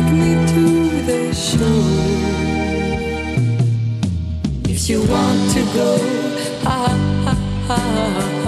take me to the shore. If you want to go, ha ha ha.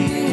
You.